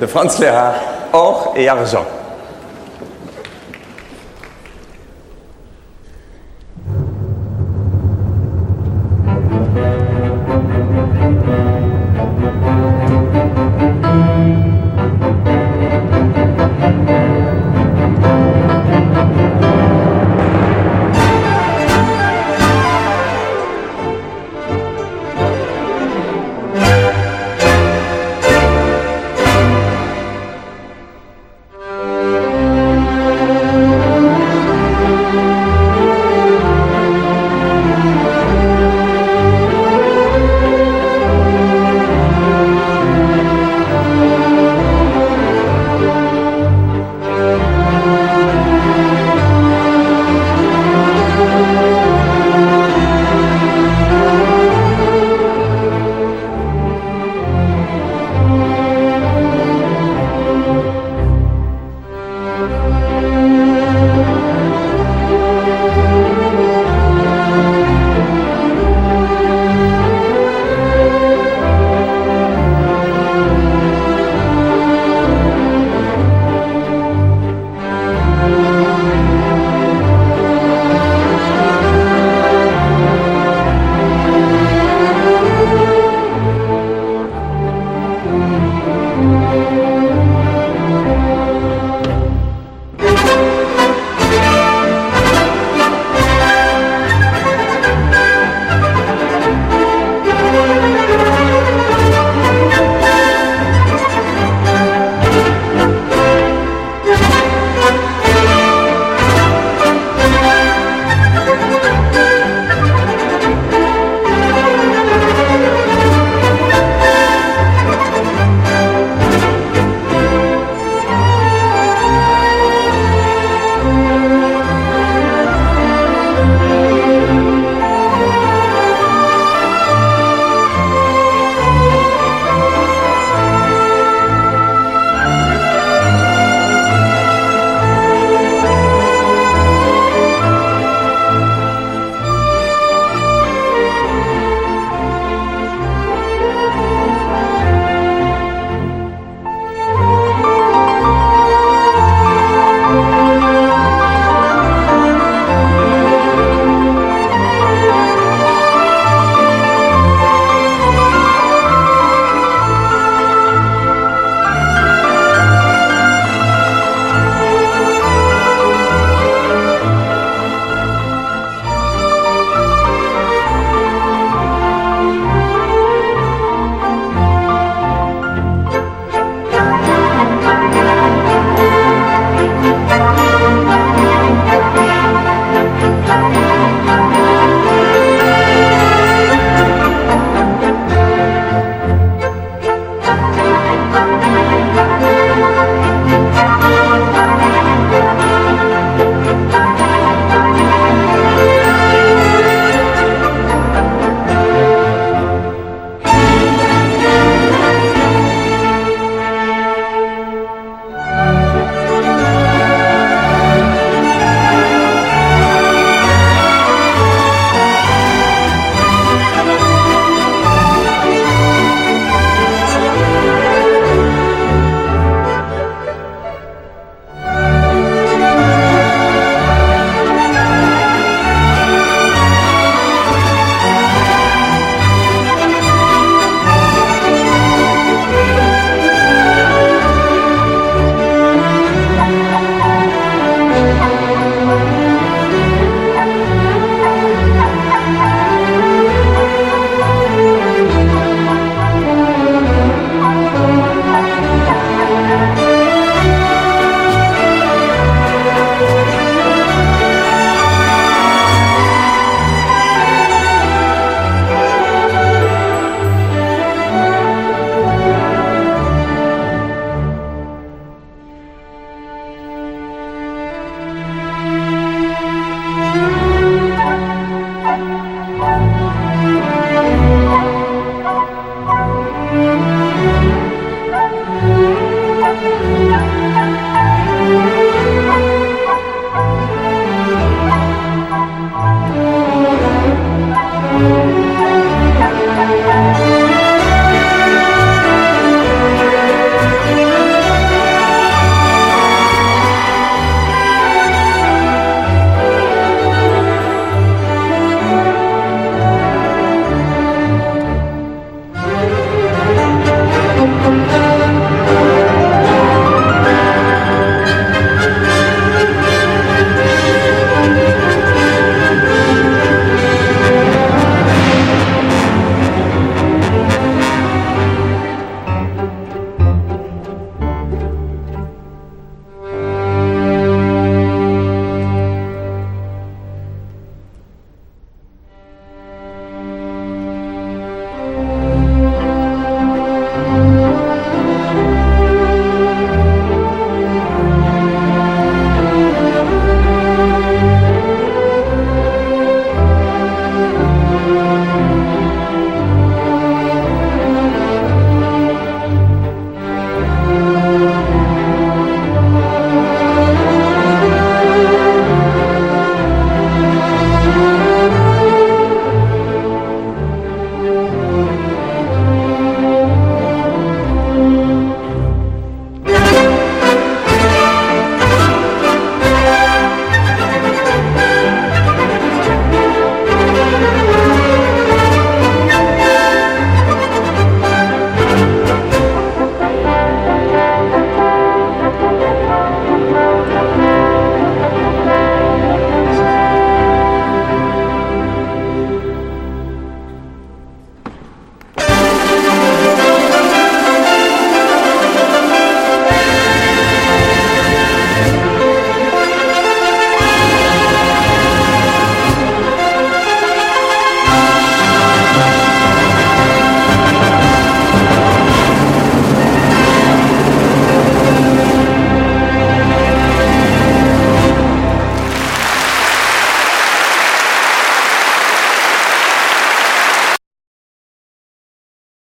de Franz Lehrer, or et argent.